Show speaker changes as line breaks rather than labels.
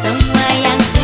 semua yang